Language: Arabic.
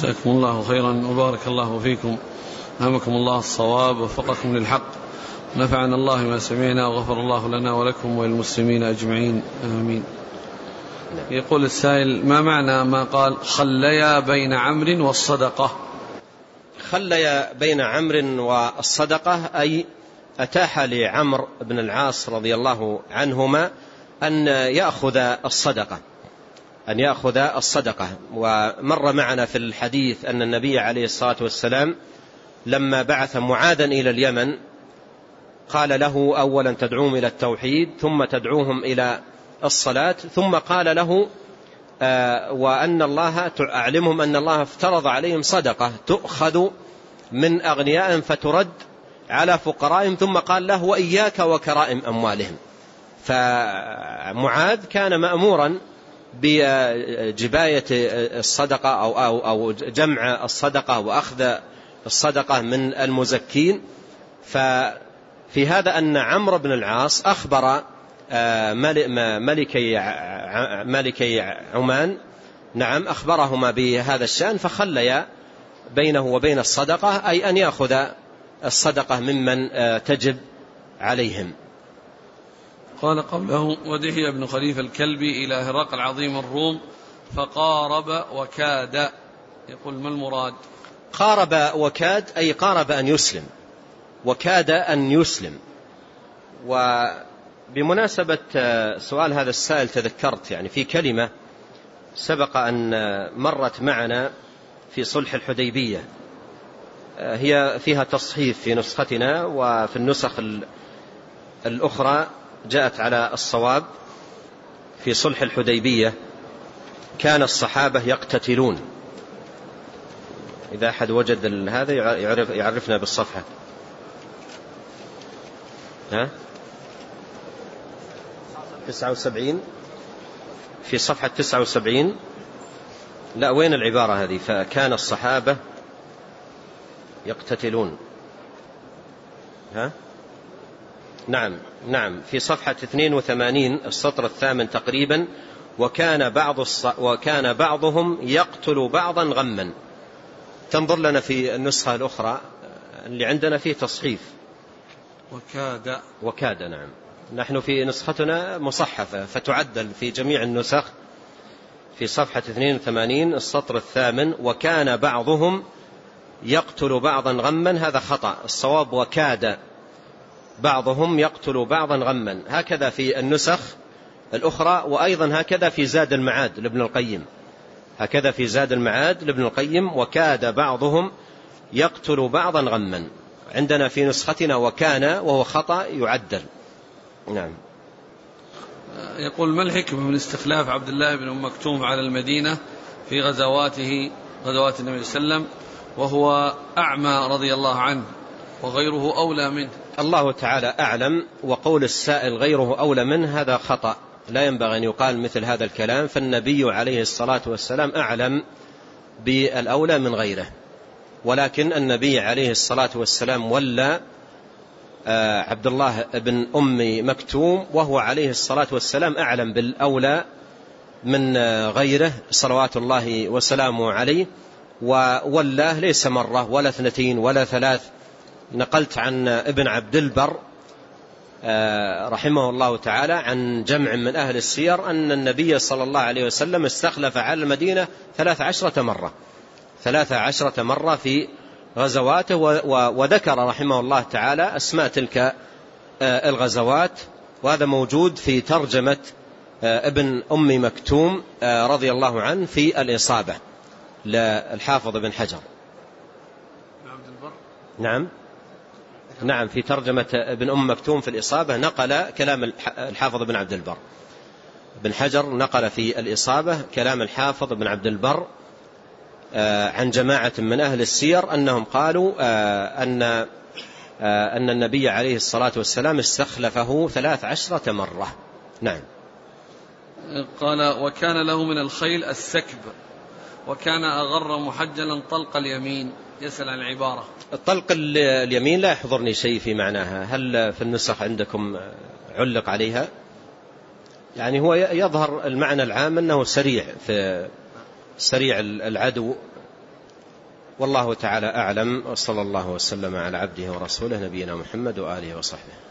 جزاكم الله خيرا وبارك الله فيكم. ألهمكم الله الصواب ووفقكم للحق. نفعنا الله ما سمعنا وغفر الله لنا ولكم وللمسلمين أجمعين. آمين. يقول السائل ما معنى ما قال خليا بين عمرو والصدقة؟ خليا بين عمرو والصدقة أي أتاح لعمر بن العاص رضي الله عنهما أن يأخذ الصدقة. أن يأخذ الصدقة. ومر معنا في الحديث أن النبي عليه الصلاة والسلام لما بعث معاذا إلى اليمن قال له أولا تدعوهم إلى التوحيد ثم تدعوهم إلى الصلاة ثم قال له آه وأن الله أعلمهم أن الله افترض عليهم صدقة تؤخذ من أغنيائهم فترد على فقرائهم ثم قال له وإياك وكرائم أموالهم. فمعاذ كان مأمورا بجباية الصدقة أو, أو, أو جمع الصدقة وأخذ الصدقة من المزكين. ففي هذا أن عمرو بن العاص أخبر آه، ملكي ملكي عمان. نعم أخبرهما بهذا الشأن فخليا بينه وبين الصدقة أي أن يأخذ الصدقة ممن آه، تجب عليهم. قال قبله ودهي بن خليفة الكلبي إلى هرقل عظيم الروم فقارب وكاد. يقول ما المراد؟ قارب وكاد أي قارب أن يسلم. وكاد أن يسلم. وبمناسبة سؤال هذا السائل تذكرت يعني في كلمة سبق أن مرت معنا في صلح الحديبية. هي فيها تصحيف في نسختنا وفي النسخ الأخرى. جاءت على الصواب في صلح الحديبية كان الصحابة يقتتلون. إذا أحد وجد هذا يعرف يعرفنا بالصفحة. ها؟ تسعة وسبعين؟ في صفحة تسعة وسبعين. لا وين العبارة هذه؟ فكان الصحابة يقتتلون. ها؟ نعم نعم. في صفحة 82 السطر الثامن تقريبا وكان بعض الص... وكان بعضهم يقتل بعضا غما. تنظر لنا في النسخة الأخرى اللي عندنا فيه تصحيف. وكاد. وكاد نعم. نحن في نسختنا مصحفة فتعدل في جميع النسخ. في صفحة 82 السطر الثامن وكان بعضهم يقتل بعضا غما. هذا خطأ. الصواب وكاد. بعضهم يقتل بعضا غما. هكذا في النسخ الأخرى وأيضا هكذا في زاد المعاد لابن القيم. هكذا في زاد المعاد لابن القيم وكاد بعضهم يقتل بعضا غما. عندنا في نسختنا وكان وهو خطأ يعدل. نعم. يقول ما الحكمة من استخلاف عبد الله بن أم مكتوم على المدينة في غزواته غزوات النبي صلى الله عليه وسلم وهو أعمى رضي الله عنه وغيره أولى منه؟ الله تعالى أعلم وقول السائل غيره أولى منه هذا خطأ. لا ينبغي أن يقال مثل هذا الكلام فالنبي عليه الصلاة والسلام أعلم بالأولى من غيره. ولكن النبي عليه الصلاة والسلام ولى آه، عبد الله بن أم مكتوم وهو عليه الصلاة والسلام أعلم بالأولى من غيره. صلوات الله وسلامه عليه. وولاه ليس مرة ولا اثنتين ولا ثلاث نقلت عن ابن عبد البر آه، رحمه الله تعالى عن جمع من أهل السير أن النبي صلى الله عليه وسلم استخلف على المدينة ثلاث عشرة مرة. ثلاث عشرة مرة في غزواته وذكر رحمه الله تعالى أسماء تلك آه، الغزوات. وهذا موجود في ترجمة آه، ابن أم مكتوم رضي الله عنه في الإصابة للحافظ بن حجر. نعم. نعم في ترجمة ابن أم مكتوم في الإصابة نقل كلام الحافظ بن عبد البر. بن حجر نقل في الإصابة كلام الحافظ بن عبد البر آه، عن جماعة من أهل السير أنهم قالوا آه، أن آه، أن النبي عليه الصلاة والسلام استخلفه ثلاث عشرة مرة. نعم. قال وكان له من الخيل السكب وكان أغر محجلا طلق اليمين. يسأل عن العبارة. الطلق اليمين لا يحضرني شيء في معناها. هل في النسخ عندكم علق عليها؟ يعني هو يظهر المعنى العام أنه سريع في سريع العدو. والله تعالى أعلم. وصلى الله وسلم على عبده ورسوله نبينا محمد وآله وصحبه.